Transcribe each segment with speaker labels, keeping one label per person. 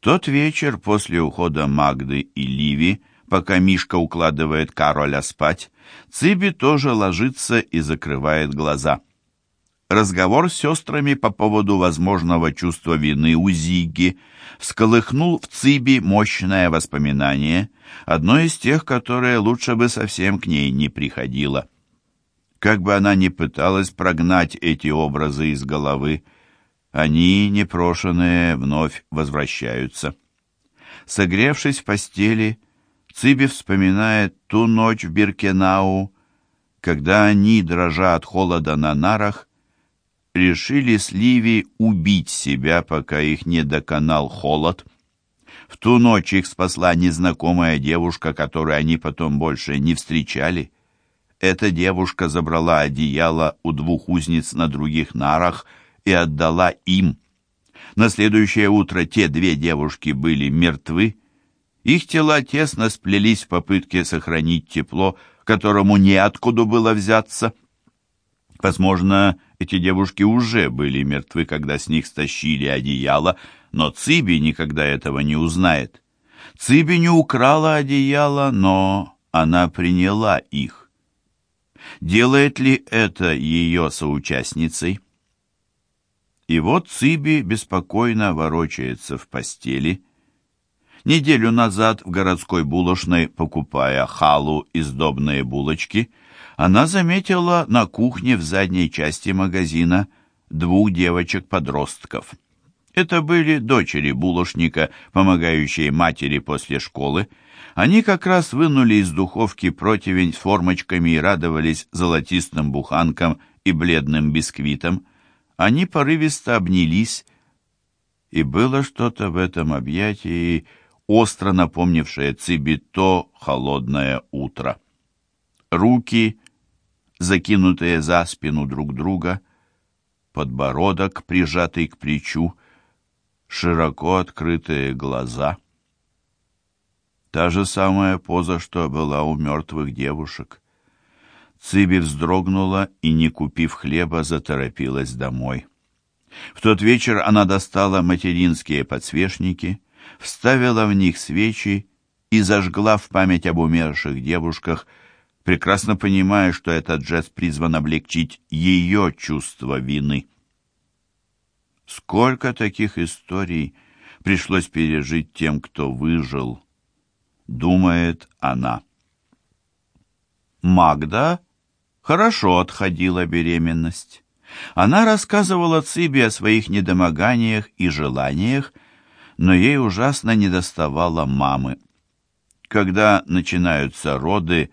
Speaker 1: тот вечер после ухода Магды и Ливи, пока Мишка укладывает Кароля спать, Циби тоже ложится и закрывает глаза. Разговор с сестрами по поводу возможного чувства вины у Зиги всколыхнул в Циби мощное воспоминание, одно из тех, которое лучше бы совсем к ней не приходило. Как бы она ни пыталась прогнать эти образы из головы, они, непрошенные, вновь возвращаются. Согревшись в постели, Циби вспоминает ту ночь в Биркенау, когда они, дрожа от холода на нарах, решили с Ливи убить себя, пока их не доконал холод. В ту ночь их спасла незнакомая девушка, которую они потом больше не встречали. Эта девушка забрала одеяло у двух узниц на других нарах и отдала им. На следующее утро те две девушки были мертвы. Их тела тесно сплелись в попытке сохранить тепло, которому неоткуда было взяться. Возможно, эти девушки уже были мертвы, когда с них стащили одеяло, но Циби никогда этого не узнает. Циби не украла одеяло, но она приняла их. Делает ли это ее соучастницей? И вот Циби беспокойно ворочается в постели. Неделю назад в городской булочной, покупая халу и сдобные булочки, она заметила на кухне в задней части магазина двух девочек-подростков. Это были дочери булочника, помогающие матери после школы. Они как раз вынули из духовки противень с формочками и радовались золотистым буханкам и бледным бисквитам. Они порывисто обнялись, и было что-то в этом объятии, остро напомнившее Циби то холодное утро. Руки закинутые за спину друг друга, подбородок, прижатый к плечу, широко открытые глаза. Та же самая поза, что была у мертвых девушек. Циби вздрогнула и, не купив хлеба, заторопилась домой. В тот вечер она достала материнские подсвечники, вставила в них свечи и зажгла в память об умерших девушках – прекрасно понимая, что этот жест призван облегчить ее чувство вины. Сколько таких историй пришлось пережить тем, кто выжил, думает она. Магда хорошо отходила беременность. Она рассказывала Цибе о своих недомоганиях и желаниях, но ей ужасно недоставало мамы. Когда начинаются роды,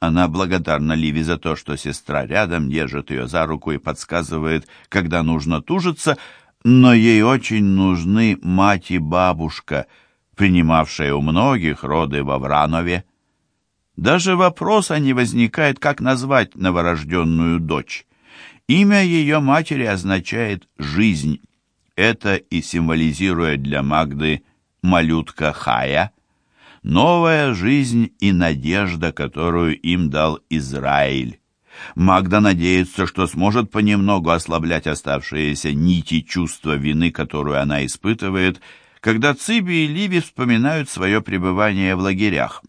Speaker 1: она благодарна Ливи за то, что сестра рядом держит ее за руку и подсказывает, когда нужно тужиться, но ей очень нужны мать и бабушка, принимавшие у многих роды во Вранове. Даже вопроса не возникает, как назвать новорожденную дочь. Имя ее матери означает «жизнь». Это и символизирует для Магды малютка Хая – новая жизнь и надежда, которую им дал Израиль. Магда надеется, что сможет понемногу ослаблять оставшиеся нити чувства вины, которую она испытывает, когда Циби и Ливи вспоминают свое пребывание в лагерях.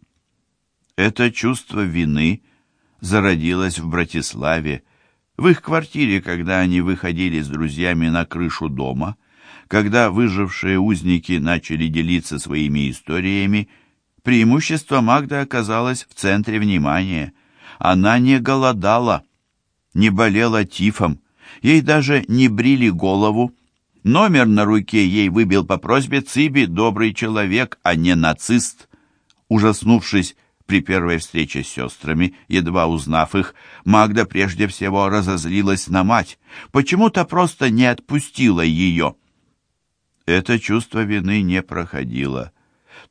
Speaker 1: Это чувство вины зародилось в Братиславе, в их квартире, когда они выходили с друзьями на крышу дома, когда выжившие узники начали делиться своими историями, преимущество Магды оказалось в центре внимания. Она не голодала, не болела тифом, ей даже не брили голову. Номер на руке ей выбил по просьбе Циби добрый человек, а не нацист. Ужаснувшись при первой встрече с сестрами, едва узнав их, Магда прежде всего разозлилась на мать. Почему-то просто не отпустила ее. Это чувство вины не проходило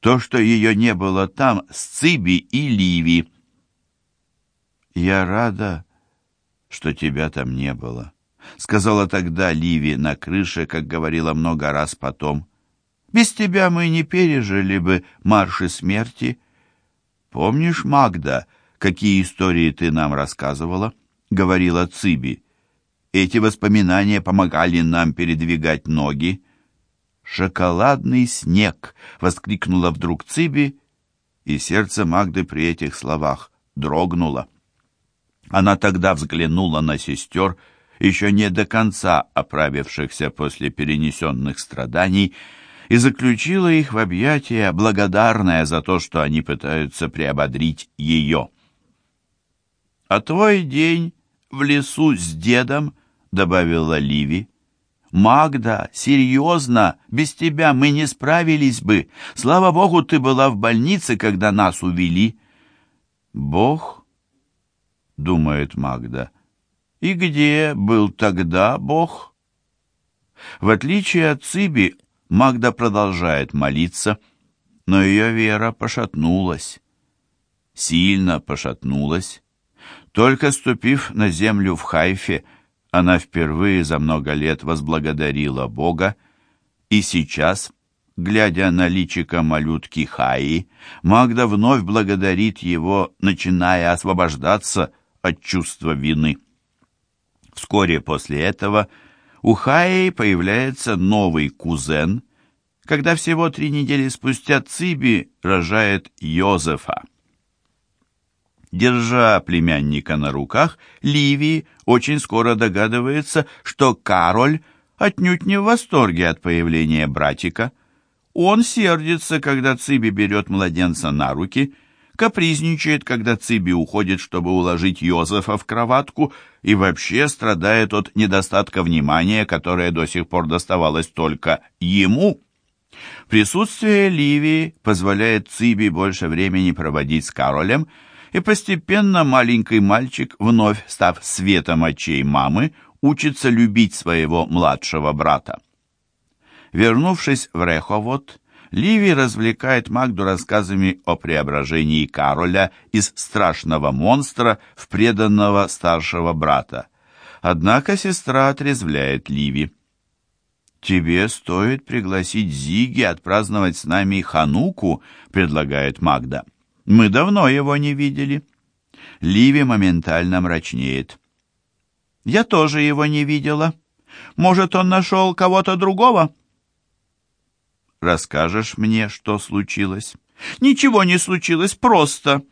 Speaker 1: то, что ее не было там с Циби и Ливи. «Я рада, что тебя там не было», — сказала тогда Ливи на крыше, как говорила много раз потом. «Без тебя мы не пережили бы марши смерти. Помнишь, Магда, какие истории ты нам рассказывала?» — говорила Циби. «Эти воспоминания помогали нам передвигать ноги. «Шоколадный снег!» — воскликнула вдруг Циби, и сердце Магды при этих словах дрогнуло. Она тогда взглянула на сестер, еще не до конца оправившихся после перенесенных страданий, и заключила их в объятия, благодарная за то, что они пытаются приободрить ее. «А твой день в лесу с дедом», — добавила Ливи. «Магда, серьезно, без тебя мы не справились бы. Слава богу, ты была в больнице, когда нас увели». «Бог?» — думает Магда. «И где был тогда Бог?» В отличие от Циби, Магда продолжает молиться, но ее вера пошатнулась. Сильно пошатнулась. Только ступив на землю в Хайфе, она впервые за много лет возблагодарила Бога, и сейчас, глядя на личико малютки Хаи, Магда вновь благодарит его, начиная освобождаться от чувства вины. Вскоре после этого у Хаи появляется новый кузен, когда всего три недели спустя Циби рожает Йозефа. Держа племянника на руках, Ливи очень скоро догадывается, что Кароль отнюдь не в восторге от появления братика. Он сердится, когда Циби берет младенца на руки, капризничает, когда Циби уходит, чтобы уложить Йозефа в кроватку, и вообще страдает от недостатка внимания, которое до сих пор доставалось только ему. Присутствие Ливии позволяет Циби больше времени проводить с Каролем, и постепенно маленький мальчик, вновь став светом очей мамы, учится любить своего младшего брата. Вернувшись в Реховод, Ливи развлекает Магду рассказами о преображении Кароля из страшного монстра в преданного старшего брата. Однако сестра отрезвляет Ливи. «Тебе стоит пригласить Зиги отпраздновать с нами Хануку», — предлагает Магда. Мы давно его не видели. Ливи моментально мрачнеет. Я тоже его не видела. Может, он нашел кого-то другого? Расскажешь мне, что случилось? Ничего не случилось, просто.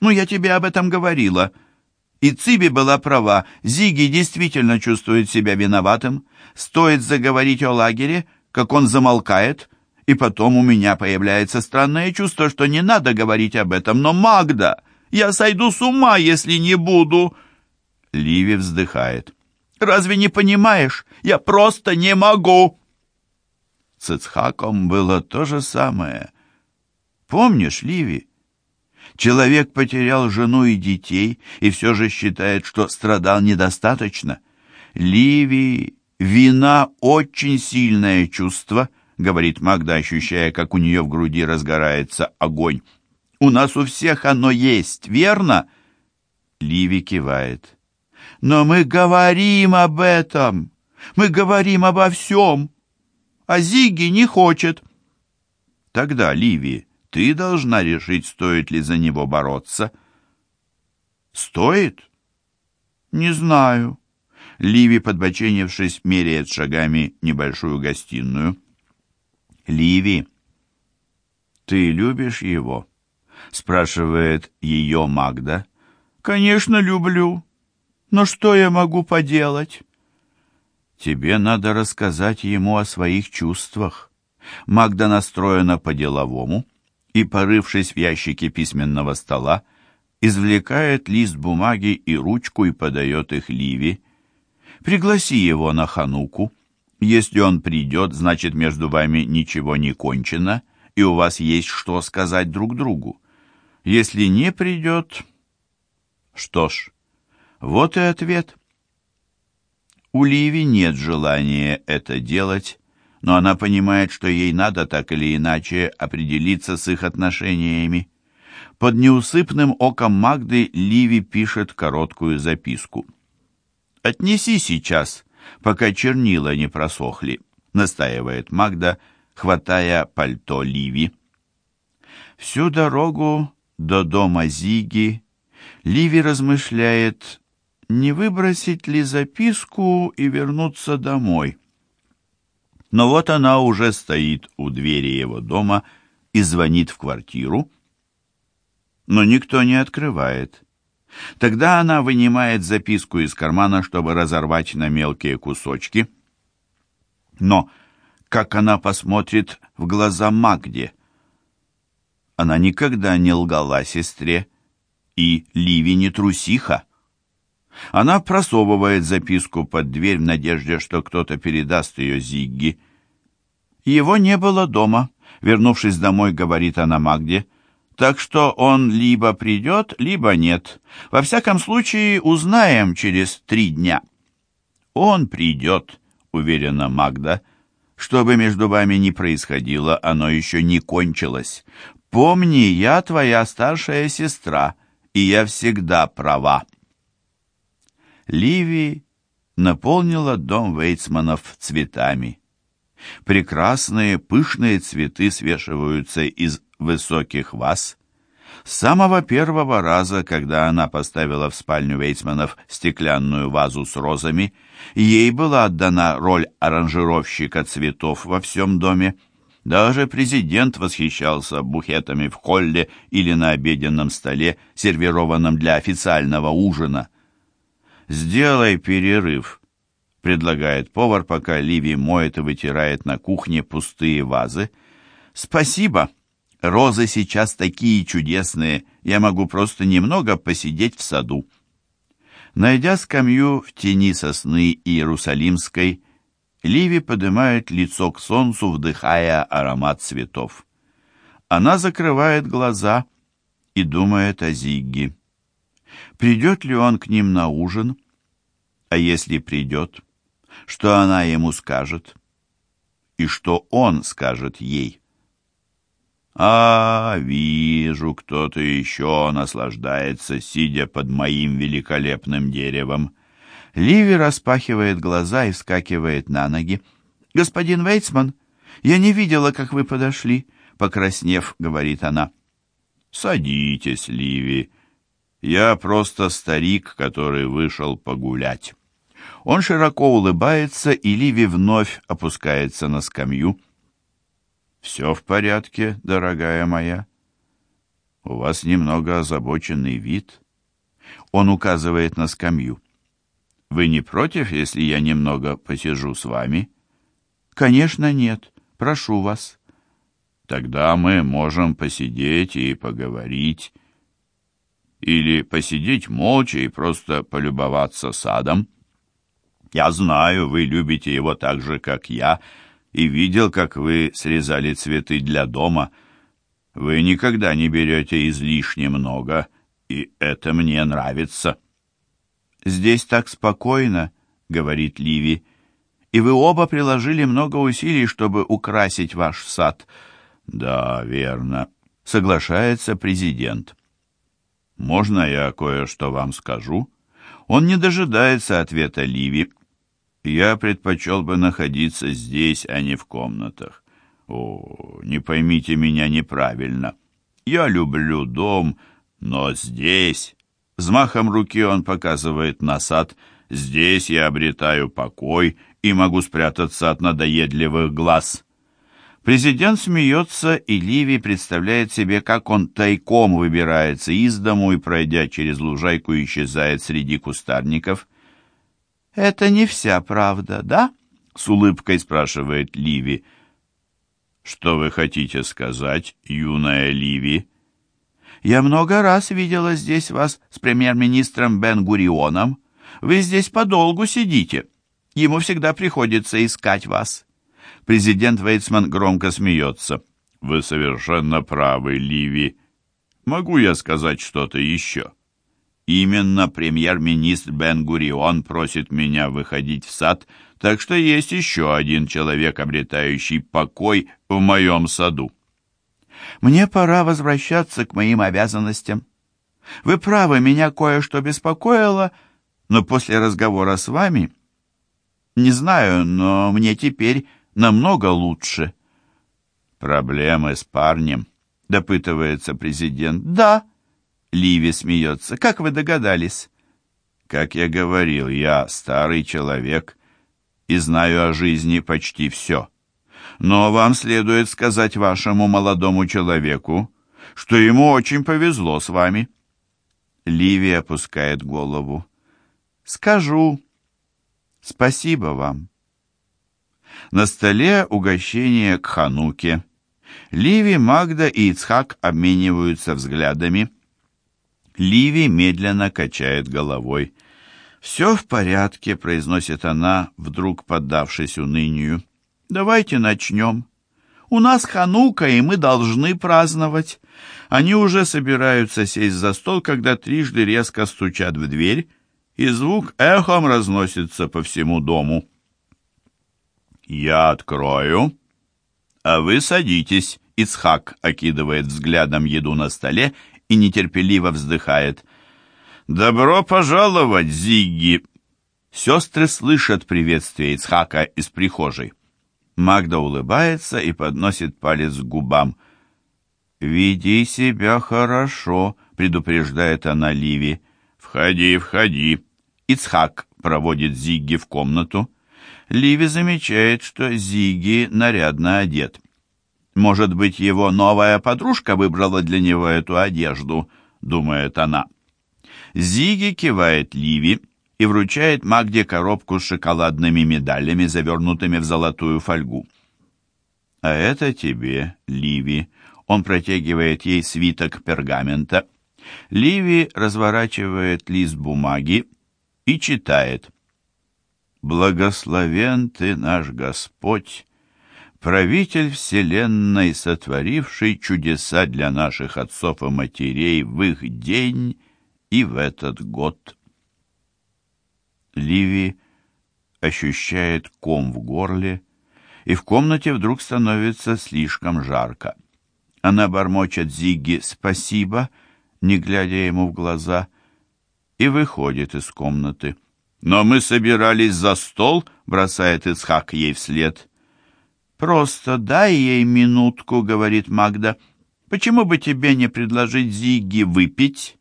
Speaker 1: Ну, я тебе об этом говорила. И Циби была права. Зиги действительно чувствует себя виноватым. Стоит заговорить о лагере, как он замолкает — и потом у меня появляется странное чувство, что не надо говорить об этом. Но, Магда, я сойду с ума, если не буду. Ливи вздыхает. Разве не понимаешь? Я просто не могу. С Ицхаком было то же самое. Помнишь, Ливи? Человек потерял жену и детей и все же считает, что страдал недостаточно. Ливи, вина — очень сильное чувство — говорит Магда, ощущая, как у нее в груди разгорается огонь. «У нас у всех оно есть, верно?» Ливи кивает. «Но мы говорим об этом! Мы говорим обо всем! А Зиги не хочет!» «Тогда, Ливи, ты должна решить, стоит ли за него бороться». «Стоит?» «Не знаю». Ливи, подбоченившись, меряет шагами небольшую гостиную. Ливи, ты любишь его? спрашивает ее Магда. Конечно, люблю. Но что я могу поделать? Тебе надо рассказать ему о своих чувствах. Магда настроена по-деловому и, порывшись в ящике письменного стола, извлекает лист бумаги и ручку и подает их Ливи. Пригласи его на Хануку. Если он придет, значит, между вами ничего не кончено, и у вас есть что сказать друг другу. Если не придет... Что ж, вот и ответ. У Ливи нет желания это делать, но она понимает, что ей надо так или иначе определиться с их отношениями. Под неусыпным оком Магды Ливи пишет короткую записку. «Отнеси сейчас пока чернила не просохли», — настаивает Магда, хватая пальто Ливи. Всю дорогу до дома Зиги Ливи размышляет, не выбросить ли записку и вернуться домой. Но вот она уже стоит у двери его дома и звонит в квартиру, но никто не открывает. Тогда она вынимает записку из кармана, чтобы разорвать на мелкие кусочки. Но как она посмотрит в глаза Магде? Она никогда не лгала сестре, и Ливи не трусиха. Она просовывает записку под дверь в надежде, что кто-то передаст ее Зигги. Его не было дома. Вернувшись домой, говорит она Магде, так что он либо придет, либо нет. Во всяком случае, узнаем через три дня. Он придет, уверена Магда. Что бы между вами ни происходило, оно еще не кончилось. Помни, я твоя старшая сестра, и я всегда права. Ливи наполнила дом Вейцманов цветами. Прекрасные пышные цветы свешиваются из высоких ваз. С самого первого раза, когда она поставила в спальню Вейцманов стеклянную вазу с розами, ей была отдана роль аранжировщика цветов во всем доме. Даже президент восхищался букетами в холле или на обеденном столе, сервированном для официального ужина. «Сделай перерыв», — предлагает повар, пока Ливи моет и вытирает на кухне пустые вазы. «Спасибо. Розы сейчас такие чудесные. Я могу просто немного посидеть в саду». Найдя скамью в тени сосны Иерусалимской, Ливи поднимает лицо к солнцу, вдыхая аромат цветов. Она закрывает глаза и думает о Зигге. Придет ли он к ним на ужин? А если придет, что она ему скажет? И что он скажет ей? А, вижу, кто-то еще наслаждается, сидя под моим великолепным деревом. Ливи распахивает глаза и вскакивает на ноги. «Господин Вейцман, я не видела, как вы подошли», — покраснев, говорит она. «Садитесь, Ливи», я просто старик, который вышел погулять. Он широко улыбается, и Ливи вновь опускается на скамью. «Все в порядке, дорогая моя. У вас немного озабоченный вид». Он указывает на скамью. «Вы не против, если я немного посижу с вами?» «Конечно нет. Прошу вас». «Тогда мы можем посидеть и поговорить» или посидеть молча и просто полюбоваться садом. Я знаю, вы любите его так же, как я, и видел, как вы срезали цветы для дома. Вы никогда не берете излишне много, и это мне нравится. «Здесь так спокойно», — говорит Ливи, — «и вы оба приложили много усилий, чтобы украсить ваш сад». «Да, верно», — соглашается президент. «Можно я кое-что вам скажу?» Он не дожидается ответа Ливи. «Я предпочел бы находиться здесь, а не в комнатах. О, не поймите меня неправильно. Я люблю дом, но здесь...» Взмахом руки он показывает на сад. «Здесь я обретаю покой и могу спрятаться от надоедливых глаз». Президент смеется, и Ливи представляет себе, как он тайком выбирается из дому и, пройдя через лужайку, исчезает среди кустарников. «Это не вся правда, да?» — с улыбкой спрашивает Ливи. «Что вы хотите сказать, юная Ливи?» «Я много раз видела здесь вас с премьер-министром Бен-Гурионом. Вы здесь подолгу сидите. Ему всегда приходится искать вас». Президент Вейцман громко смеется. «Вы совершенно правы, Ливи. Могу я сказать что-то еще?» Именно премьер-министр Бен-Гурион просит меня выходить в сад, так что есть еще один человек, обретающий покой в моем саду. Мне пора возвращаться к моим обязанностям. Вы правы, меня кое-что беспокоило, но после разговора с вами... Не знаю, но мне теперь намного лучше. Проблемы с парнем, допытывается президент. Да, Ливи смеется. Как вы догадались? Как я говорил, я старый человек и знаю о жизни почти все. Но вам следует сказать вашему молодому человеку, что ему очень повезло с вами. Ливи опускает голову. Скажу. Спасибо вам. На столе угощение к Хануке. Ливи, Магда и Ицхак обмениваются взглядами. Ливи медленно качает головой. «Все в порядке», — произносит она, вдруг поддавшись унынию. «Давайте начнем. У нас Ханука, и мы должны праздновать». Они уже собираются сесть за стол, когда трижды резко стучат в дверь, и звук эхом разносится по всему дому. «Я открою», «А вы садитесь», — Ицхак окидывает взглядом еду на столе и нетерпеливо вздыхает. «Добро пожаловать, Зигги!» Сестры слышат приветствие Ицхака из прихожей. Магда улыбается и подносит палец к губам. «Веди себя хорошо», — предупреждает она Ливи. «Входи, входи». Ицхак проводит Зигги в комнату. Ливи замечает, что Зиги нарядно одет. «Может быть, его новая подружка выбрала для него эту одежду?» — думает она. Зиги кивает Ливи и вручает Магде коробку с шоколадными медалями, завернутыми в золотую фольгу. «А это тебе, Ливи». Он протягивает ей свиток пергамента. Ливи разворачивает лист бумаги и читает — Благословен Ты наш Господь, правитель вселенной, сотворивший чудеса для наших отцов и матерей в их день и в этот год. Ливи ощущает ком в горле, и в комнате вдруг становится слишком жарко. Она бормочет Зигги «спасибо», не глядя ему в глаза, и выходит из комнаты. «Но мы собирались за стол», — бросает Ицхак ей вслед. «Просто дай ей минутку», — говорит Магда. «Почему бы тебе не предложить Зиги выпить?»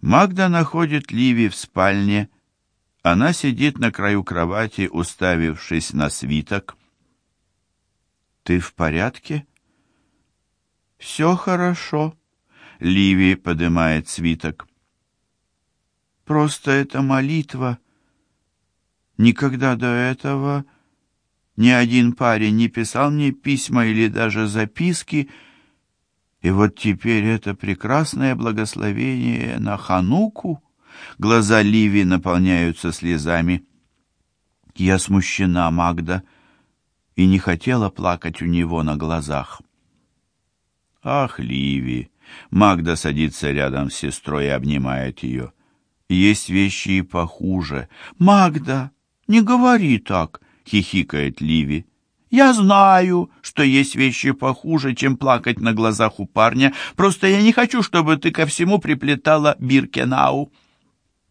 Speaker 1: Магда находит Ливи в спальне. Она сидит на краю кровати, уставившись на свиток. «Ты в порядке?» «Все хорошо», — Ливи поднимает свиток. Просто это молитва. Никогда до этого ни один парень не писал мне письма или даже записки, и вот теперь это прекрасное благословение на Хануку. Глаза Ливи наполняются слезами. Я смущена, Магда, и не хотела плакать у него на глазах. Ах, Ливи! Магда садится рядом с сестрой и обнимает ее. Есть вещи и похуже. «Магда, не говори так!» — хихикает Ливи. «Я знаю, что есть вещи похуже, чем плакать на глазах у парня. Просто я не хочу, чтобы ты ко всему приплетала Биркенау».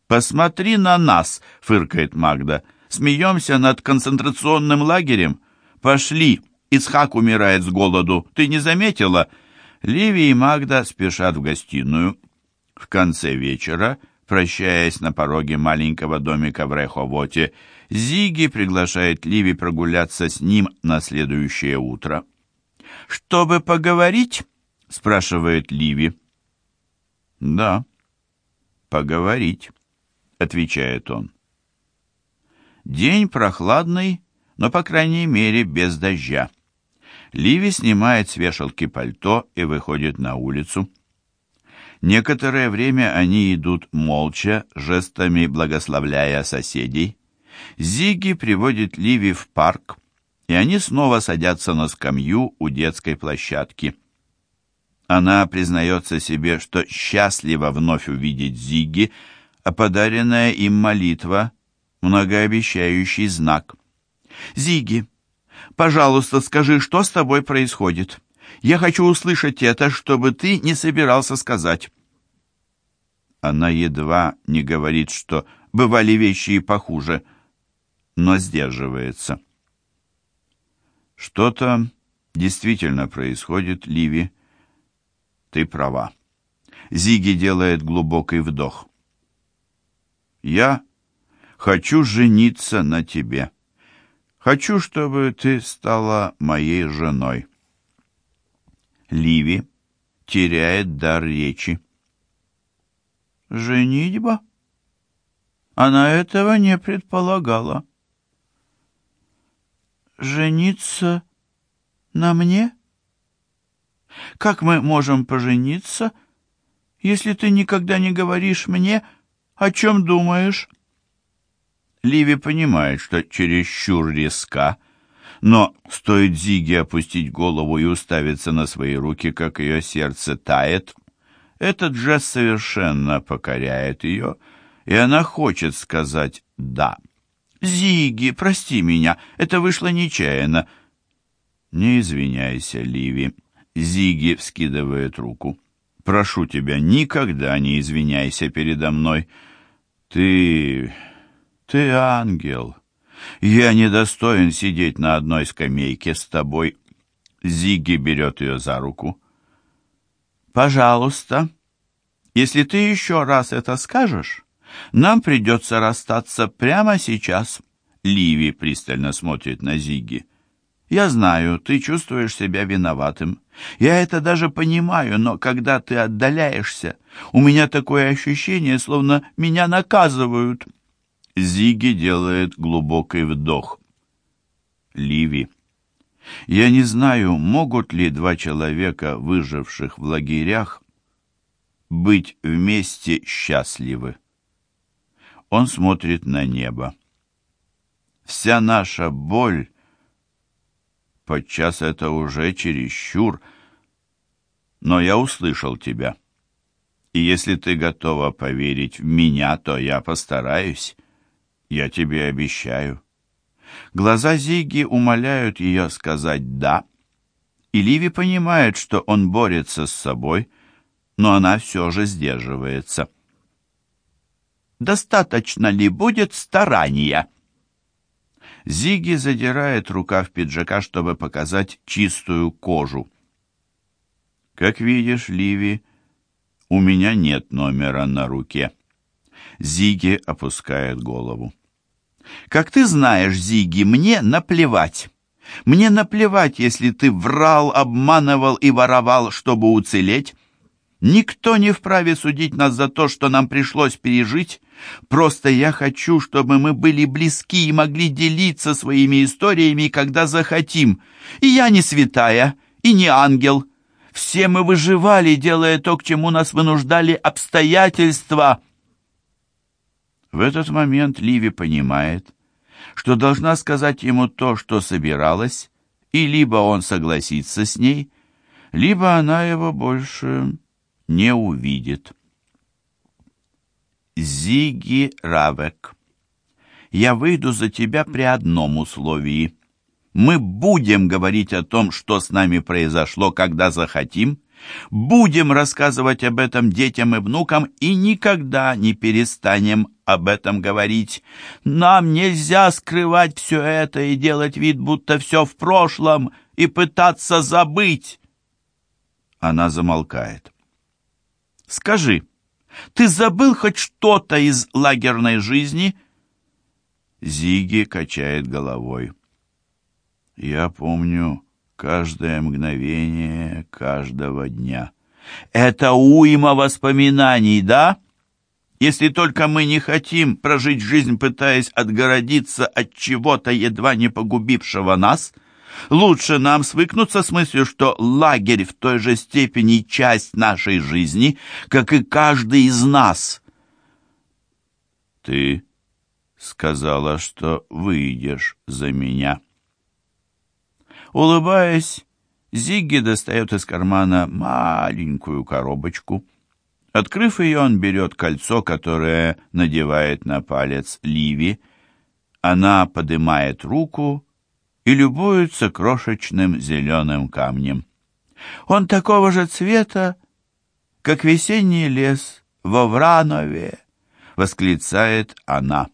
Speaker 1: «Посмотри на нас!» — фыркает Магда. «Смеемся над концентрационным лагерем? Пошли! Ицхак умирает с голоду. Ты не заметила?» Ливи и Магда спешат в гостиную. В конце вечера Прощаясь на пороге маленького домика в Реховоте, Зиги приглашает Ливи прогуляться с ним на следующее утро. «Чтобы поговорить?» — спрашивает Ливи. «Да, поговорить», — отвечает он. День прохладный, но, по крайней мере, без дождя. Ливи снимает с вешалки пальто и выходит на улицу. Некоторое время они идут молча, жестами благословляя соседей. Зиги приводит Ливи в парк, и они снова садятся на скамью у детской площадки. Она признается себе, что счастлива вновь увидеть Зиги, а подаренная им молитва — многообещающий знак. «Зиги, пожалуйста, скажи, что с тобой происходит?» Я хочу услышать это, чтобы ты не собирался сказать». Она едва не говорит, что бывали вещи и похуже, но сдерживается. Что-то действительно происходит, Ливи. Ты права. Зиги делает глубокий вдох. Я хочу жениться на тебе. Хочу, чтобы ты стала моей женой. Ливи теряет дар речи.
Speaker 2: Женитьба? Она этого не предполагала. Жениться на мне? Как мы можем пожениться, если ты никогда не говоришь мне, о чем думаешь?
Speaker 1: Ливи понимает, что чересчур резка, но стоит Зиге опустить голову и уставиться на свои руки, как ее сердце тает. Этот жест совершенно покоряет ее, и она хочет сказать «да».
Speaker 2: «Зиги, прости меня, это вышло нечаянно».
Speaker 1: «Не извиняйся, Ливи». Зиги вскидывает руку. «Прошу тебя, никогда не извиняйся передо мной. Ты... ты ангел. Я недостоин сидеть на одной скамейке с тобой». Зиги берет ее за руку.
Speaker 2: «Пожалуйста, если ты еще раз это скажешь, нам придется расстаться прямо сейчас».
Speaker 1: Ливи пристально смотрит на Зиги.
Speaker 2: «Я знаю, ты чувствуешь себя виноватым. Я это даже понимаю, но когда ты отдаляешься, у меня такое ощущение, словно меня наказывают».
Speaker 1: Зиги делает глубокий вдох. Ливи. Я не знаю, могут ли два человека, выживших в лагерях, быть вместе счастливы. Он смотрит на небо. Вся наша боль, подчас это уже чересчур, но я услышал тебя. И если ты готова поверить в меня, то я постараюсь. Я тебе обещаю. Глаза Зиги умоляют ее сказать «да», и Ливи понимает, что он борется с собой, но она все же сдерживается.
Speaker 2: «Достаточно ли будет старания?»
Speaker 1: Зиги задирает рукав пиджака, чтобы показать чистую кожу. «Как видишь, Ливи, у меня нет номера на руке». Зиги опускает голову.
Speaker 2: Как ты знаешь, Зиги, мне наплевать. Мне наплевать, если ты врал, обманывал и воровал, чтобы уцелеть. Никто не вправе судить нас за то, что нам пришлось пережить. Просто я хочу, чтобы мы были близки и могли делиться своими историями, когда захотим. И я не святая, и не ангел. Все мы выживали, делая то, к чему нас вынуждали обстоятельства.
Speaker 1: В этот момент Ливи понимает, что должна сказать ему то, что собиралась, и либо он согласится с ней, либо она его больше не увидит. Зиги Равек, я выйду за тебя при одном условии. Мы будем говорить о том, что с нами произошло, когда захотим, Будем рассказывать об этом детям и внукам и никогда не перестанем об этом говорить. Нам нельзя скрывать все это и делать вид, будто все в прошлом, и пытаться забыть. Она замолкает. Скажи, ты забыл хоть что-то из лагерной жизни? Зиги качает головой. Я помню каждое мгновение каждого дня. Это уйма воспоминаний, да? Если только мы не хотим прожить жизнь, пытаясь отгородиться от чего-то, едва не погубившего нас, лучше нам свыкнуться с мыслью, что лагерь в той же степени часть нашей жизни, как и каждый из нас. Ты сказала, что выйдешь за меня. Улыбаясь, Зигги достает из кармана маленькую коробочку. Открыв ее, он берет кольцо, которое надевает на палец Ливи. Она поднимает руку и любуется крошечным зеленым камнем. Он такого же цвета, как весенний лес во Вранове, восклицает она.